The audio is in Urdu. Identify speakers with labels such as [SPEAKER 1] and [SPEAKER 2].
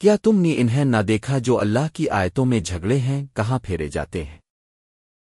[SPEAKER 1] کیا تم نے انہیں نہ دیکھا جو اللہ کی آیتوں میں جھگڑے ہیں، کہاں پھیرے جاتے ہیں؟